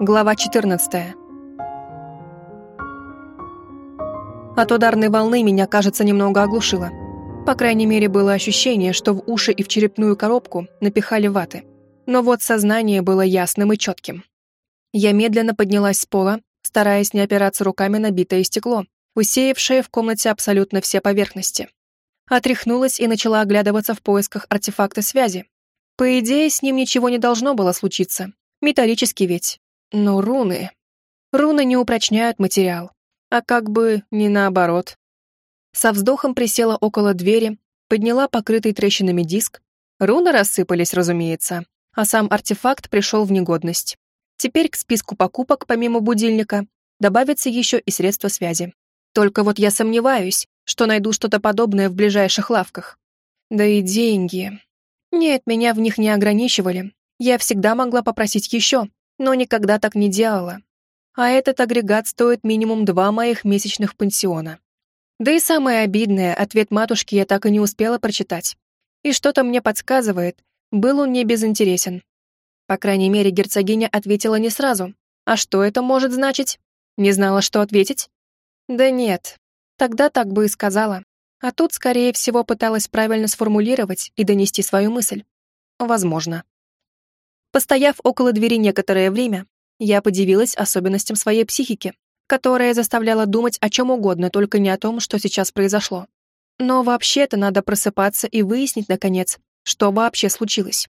Глава 14. От ударной волны меня, кажется, немного оглушило. По крайней мере, было ощущение, что в уши и в черепную коробку напихали ваты. Но вот сознание было ясным и четким. Я медленно поднялась с пола, стараясь не опираться руками на битое стекло, усеявшее в комнате абсолютно все поверхности. Отряхнулась и начала оглядываться в поисках артефакта связи. По идее, с ним ничего не должно было случиться. Металлический ведь. Но руны... Руны не упрочняют материал. А как бы не наоборот. Со вздохом присела около двери, подняла покрытый трещинами диск. Руны рассыпались, разумеется, а сам артефакт пришел в негодность. Теперь к списку покупок, помимо будильника, добавится еще и средства связи. Только вот я сомневаюсь, что найду что-то подобное в ближайших лавках. Да и деньги. Нет, меня в них не ограничивали. Я всегда могла попросить еще, но никогда так не делала. А этот агрегат стоит минимум два моих месячных пансиона. Да и самое обидное, ответ матушки я так и не успела прочитать. И что-то мне подсказывает, был он не безинтересен. По крайней мере, герцогиня ответила не сразу. А что это может значить? Не знала, что ответить? Да нет, тогда так бы и сказала. А тут, скорее всего, пыталась правильно сформулировать и донести свою мысль. Возможно. Постояв около двери некоторое время, я подивилась особенностям своей психики, которая заставляла думать о чем угодно, только не о том, что сейчас произошло. Но вообще-то надо просыпаться и выяснить, наконец, что вообще случилось.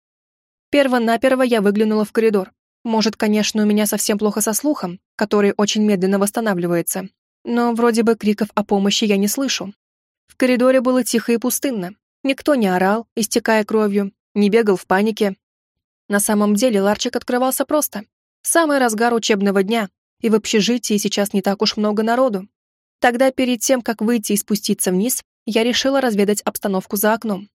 Перво-наперво я выглянула в коридор. Может, конечно, у меня совсем плохо со слухом, который очень медленно восстанавливается, но вроде бы криков о помощи я не слышу. В коридоре было тихо и пустынно. Никто не орал, истекая кровью, не бегал в панике. На самом деле ларчик открывался просто. Самый разгар учебного дня, и в общежитии сейчас не так уж много народу. Тогда перед тем, как выйти и спуститься вниз, я решила разведать обстановку за окном.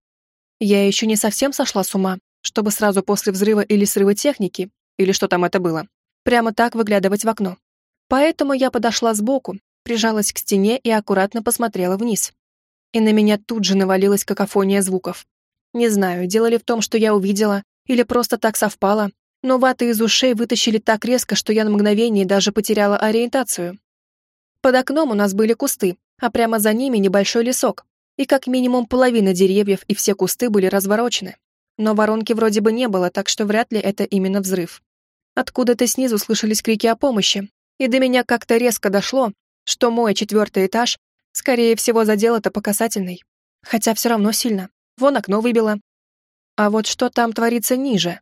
Я еще не совсем сошла с ума, чтобы сразу после взрыва или срыва техники, или что там это было, прямо так выглядывать в окно. Поэтому я подошла сбоку, прижалась к стене и аккуратно посмотрела вниз. И на меня тут же навалилась какофония звуков. Не знаю, дело ли в том, что я увидела, или просто так совпало, но ваты из ушей вытащили так резко, что я на мгновение даже потеряла ориентацию. Под окном у нас были кусты, а прямо за ними небольшой лесок, и как минимум половина деревьев и все кусты были разворочены но воронки вроде бы не было, так что вряд ли это именно взрыв. Откуда-то снизу слышались крики о помощи, и до меня как-то резко дошло, что мой четвертый этаж, скорее всего, задел это по касательной. Хотя все равно сильно. Вон окно выбило. А вот что там творится ниже?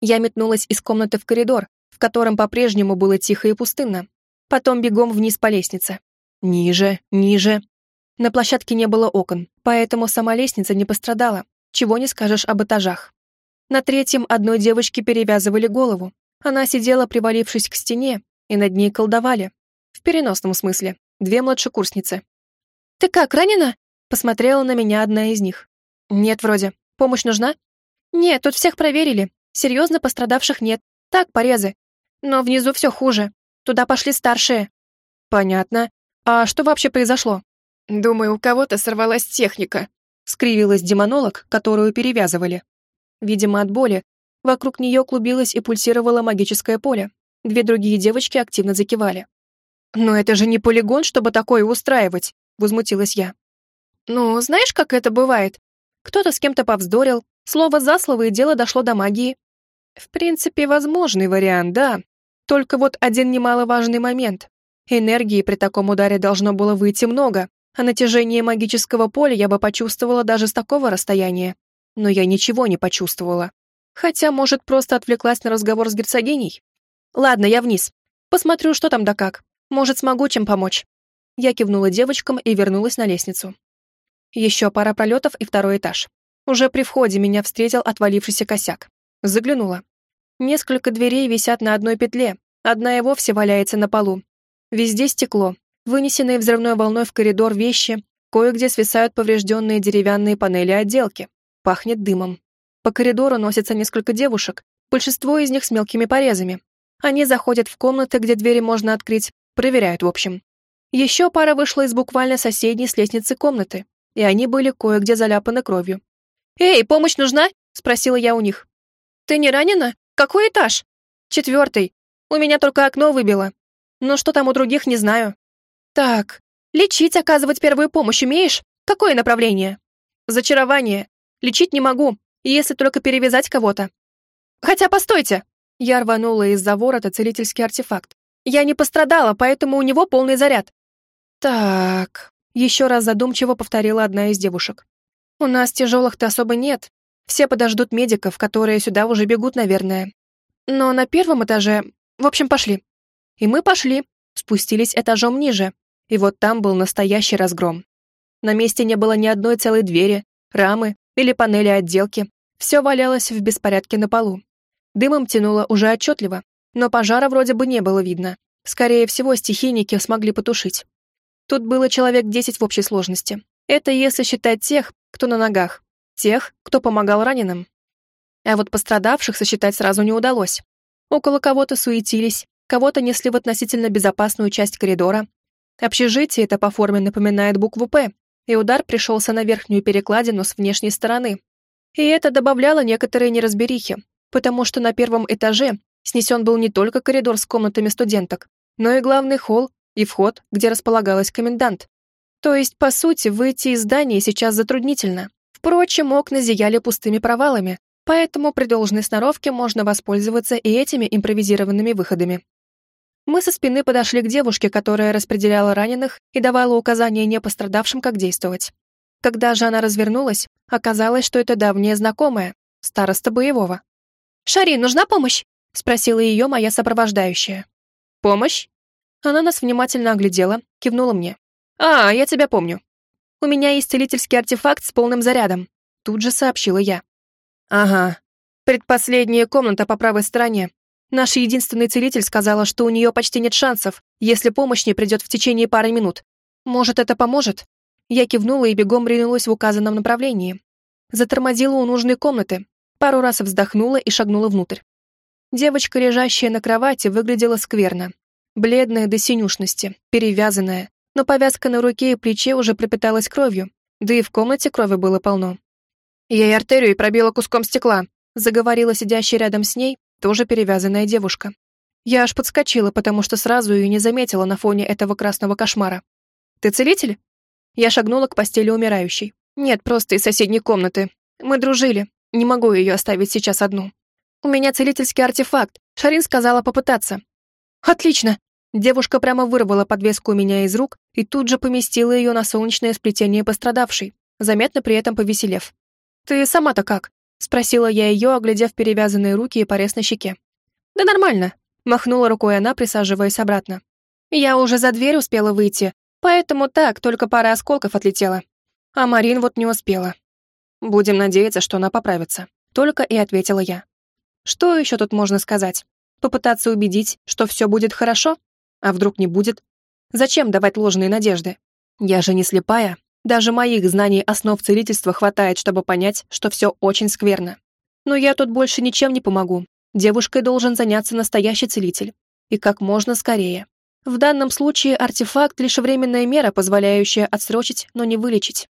Я метнулась из комнаты в коридор, в котором по-прежнему было тихо и пустынно. Потом бегом вниз по лестнице. Ниже, ниже. На площадке не было окон, поэтому сама лестница не пострадала, чего не скажешь об этажах. На третьем одной девочке перевязывали голову. Она сидела, привалившись к стене, и над ней колдовали. В переносном смысле. Две младшекурсницы. «Ты как, ранена?» Посмотрела на меня одна из них. «Нет, вроде. Помощь нужна?» «Нет, тут всех проверили. Серьезно пострадавших нет. Так, порезы. Но внизу все хуже. Туда пошли старшие». «Понятно. А что вообще произошло?» «Думаю, у кого-то сорвалась техника», скривилась демонолог, которую перевязывали. Видимо, от боли. Вокруг нее клубилось и пульсировало магическое поле. Две другие девочки активно закивали. «Но это же не полигон, чтобы такое устраивать», — возмутилась я. «Ну, знаешь, как это бывает? Кто-то с кем-то повздорил, слово за слово и дело дошло до магии. В принципе, возможный вариант, да. Только вот один немаловажный момент. Энергии при таком ударе должно было выйти много, а натяжение магического поля я бы почувствовала даже с такого расстояния. Но я ничего не почувствовала. Хотя, может, просто отвлеклась на разговор с герцогиней? Ладно, я вниз. Посмотрю, что там да как. Может, смогу чем помочь. Я кивнула девочкам и вернулась на лестницу. Еще пара пролетов и второй этаж. Уже при входе меня встретил отвалившийся косяк. Заглянула. Несколько дверей висят на одной петле, одна и вовсе валяется на полу. Везде стекло, Вынесенные взрывной волной в коридор вещи, кое-где свисают поврежденные деревянные панели отделки. Пахнет дымом. По коридору носятся несколько девушек, большинство из них с мелкими порезами. Они заходят в комнаты, где двери можно открыть, проверяют в общем. Еще пара вышла из буквально соседней с лестницы комнаты, и они были кое-где заляпаны кровью. «Эй, помощь нужна?» — спросила я у них. «Ты не ранена? Какой этаж?» «Четвертый. У меня только окно выбило. Но что там у других, не знаю. Так, лечить, оказывать первую помощь умеешь? Какое направление? Зачарование. Лечить не могу, если только перевязать кого-то. Хотя, постойте. Я рванула из-за ворота целительский артефакт. Я не пострадала, поэтому у него полный заряд. Так, еще раз задумчиво повторила одна из девушек. У нас тяжелых-то особо нет. Все подождут медиков, которые сюда уже бегут, наверное. Но на первом этаже... В общем, пошли. И мы пошли, спустились этажом ниже. И вот там был настоящий разгром. На месте не было ни одной целой двери, рамы или панели отделки. Все валялось в беспорядке на полу. Дымом тянуло уже отчетливо, но пожара вроде бы не было видно. Скорее всего, стихийники смогли потушить. Тут было человек десять в общей сложности. Это если считать тех, кто на ногах, тех, кто помогал раненым. А вот пострадавших сосчитать сразу не удалось. Около кого-то суетились, кого-то несли в относительно безопасную часть коридора. Общежитие это по форме напоминает букву «П», и удар пришелся на верхнюю перекладину с внешней стороны. И это добавляло некоторые неразберихи, потому что на первом этаже снесен был не только коридор с комнатами студенток, но и главный холл и вход, где располагалась комендант. То есть, по сути, выйти из здания сейчас затруднительно. Впрочем, окна зияли пустыми провалами, поэтому при должной сноровке можно воспользоваться и этими импровизированными выходами. Мы со спины подошли к девушке, которая распределяла раненых и давала указания не пострадавшим, как действовать. Когда же она развернулась, оказалось, что это давняя знакомая, староста боевого. «Шари, нужна помощь?» — спросила ее моя сопровождающая. «Помощь?» Она нас внимательно оглядела, кивнула мне. «А, я тебя помню. У меня есть целительский артефакт с полным зарядом», тут же сообщила я. «Ага. Предпоследняя комната по правой стороне. Наш единственный целитель сказала, что у нее почти нет шансов, если помощь не придет в течение пары минут. Может, это поможет?» Я кивнула и бегом ринулась в указанном направлении. Затормозила у нужной комнаты, пару раз вздохнула и шагнула внутрь. Девочка, лежащая на кровати, выглядела скверно. Бледная до синюшности, перевязанная, но повязка на руке и плече уже пропиталась кровью, да и в комнате крови было полно. Ей артерию пробила куском стекла, заговорила сидящая рядом с ней, тоже перевязанная девушка. Я аж подскочила, потому что сразу ее не заметила на фоне этого красного кошмара. «Ты целитель?» Я шагнула к постели умирающей. «Нет, просто из соседней комнаты. Мы дружили. Не могу ее оставить сейчас одну. У меня целительский артефакт. Шарин сказала попытаться». «Отлично!» Девушка прямо вырвала подвеску у меня из рук и тут же поместила ее на солнечное сплетение пострадавшей, заметно при этом повеселев. «Ты сама-то как?» — спросила я ее, оглядев перевязанные руки и порез на щеке. «Да нормально», — махнула рукой она, присаживаясь обратно. «Я уже за дверь успела выйти, поэтому так, только пара осколков отлетела. А Марин вот не успела. Будем надеяться, что она поправится», — только и ответила я. «Что еще тут можно сказать? Попытаться убедить, что все будет хорошо?» А вдруг не будет? Зачем давать ложные надежды? Я же не слепая. Даже моих знаний основ целительства хватает, чтобы понять, что все очень скверно. Но я тут больше ничем не помогу. Девушкой должен заняться настоящий целитель. И как можно скорее. В данном случае артефакт — лишь временная мера, позволяющая отсрочить, но не вылечить.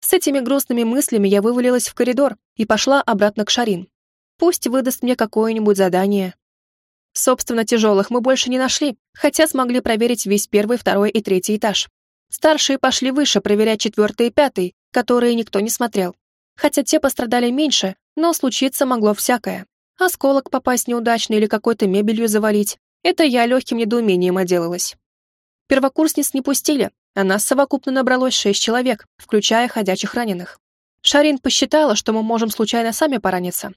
С этими грустными мыслями я вывалилась в коридор и пошла обратно к Шарин. Пусть выдаст мне какое-нибудь задание, Собственно, тяжелых мы больше не нашли, хотя смогли проверить весь первый, второй и третий этаж. Старшие пошли выше проверять четвертый и пятый, которые никто не смотрел. Хотя те пострадали меньше, но случиться могло всякое. Осколок попасть неудачно или какой-то мебелью завалить. Это я легким недоумением отделалась. Первокурсниц не пустили, а нас совокупно набралось шесть человек, включая ходячих раненых. Шарин посчитала, что мы можем случайно сами пораниться.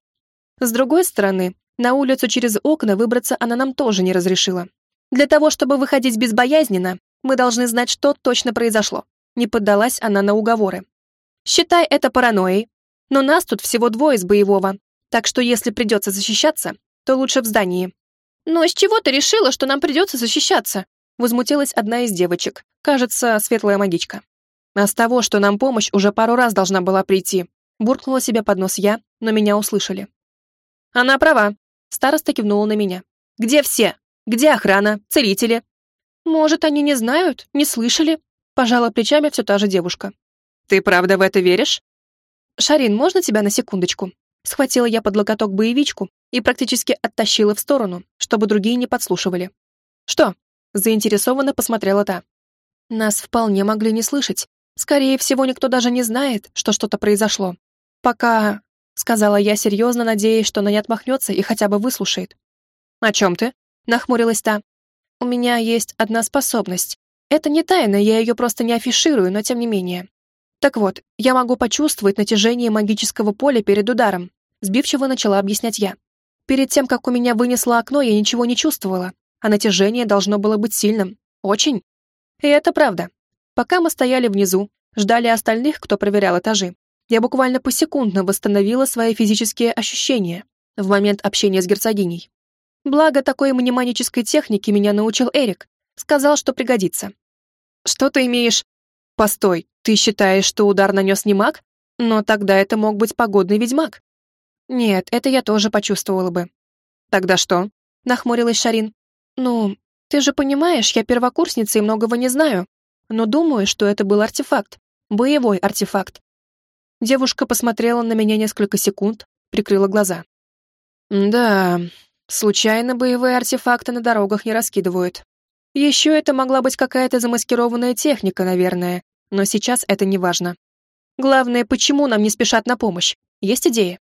С другой стороны, на улицу через окна выбраться она нам тоже не разрешила. Для того, чтобы выходить безбоязненно, мы должны знать, что точно произошло. Не поддалась она на уговоры. Считай это паранойей. Но нас тут всего двое с боевого, так что если придется защищаться, то лучше в здании. «Но с чего ты решила, что нам придется защищаться?» Возмутилась одна из девочек, кажется, светлая магичка. «А с того, что нам помощь уже пару раз должна была прийти», буркнула себе под нос я, но меня услышали. «Она права», Староста кивнула на меня. «Где все? Где охрана? Целители?» «Может, они не знают? Не слышали?» Пожала плечами все та же девушка. «Ты правда в это веришь?» «Шарин, можно тебя на секундочку?» Схватила я под локоток боевичку, и практически оттащила в сторону, чтобы другие не подслушивали. «Что?» — заинтересованно посмотрела та. «Нас вполне могли не слышать. Скорее всего, никто даже не знает, что что-то произошло. Пока...» — сказала я серьезно, надеясь, что она не отмахнется и хотя бы выслушает. «О чем ты?» — нахмурилась та. «У меня есть одна способность. Это не тайна, я ее просто не афиширую, но тем не менее. Так вот, я могу почувствовать натяжение магического поля перед ударом, сбивчиво начала объяснять я. Перед тем, как у меня вынесло окно, я ничего не чувствовала, а натяжение должно было быть сильным. Очень. И это правда. Пока мы стояли внизу, ждали остальных, кто проверял этажи, я буквально посекундно восстановила свои физические ощущения в момент общения с герцогиней. Благо, такой мнемонической техники меня научил Эрик. Сказал, что пригодится. «Что ты имеешь?» «Постой, ты считаешь, что удар нанес не маг? Но тогда это мог быть погодный ведьмак. Нет, это я тоже почувствовала бы. Тогда что? Нахмурилась Шарин. Ну, ты же понимаешь, я первокурсница и многого не знаю. Но думаю, что это был артефакт. Боевой артефакт. Девушка посмотрела на меня несколько секунд, прикрыла глаза. Да, случайно боевые артефакты на дорогах не раскидывают. Еще это могла быть какая-то замаскированная техника, наверное, но сейчас это не важно. Главное, почему нам не спешат на помощь? Есть идеи?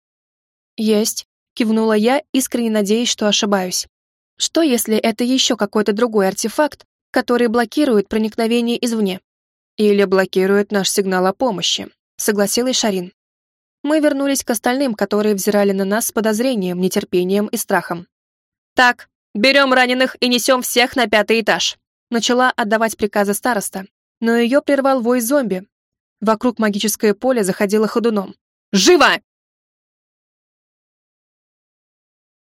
Есть, кивнула я, искренне надеясь, что ошибаюсь. Что, если это еще какой-то другой артефакт, который блокирует проникновение извне? Или блокирует наш сигнал о помощи, согласилась Шарин. Мы вернулись к остальным, которые взирали на нас с подозрением, нетерпением и страхом. «Так, берем раненых и несем всех на пятый этаж», начала отдавать приказы староста, но ее прервал вой зомби. Вокруг магическое поле заходило ходуном. «Живо!»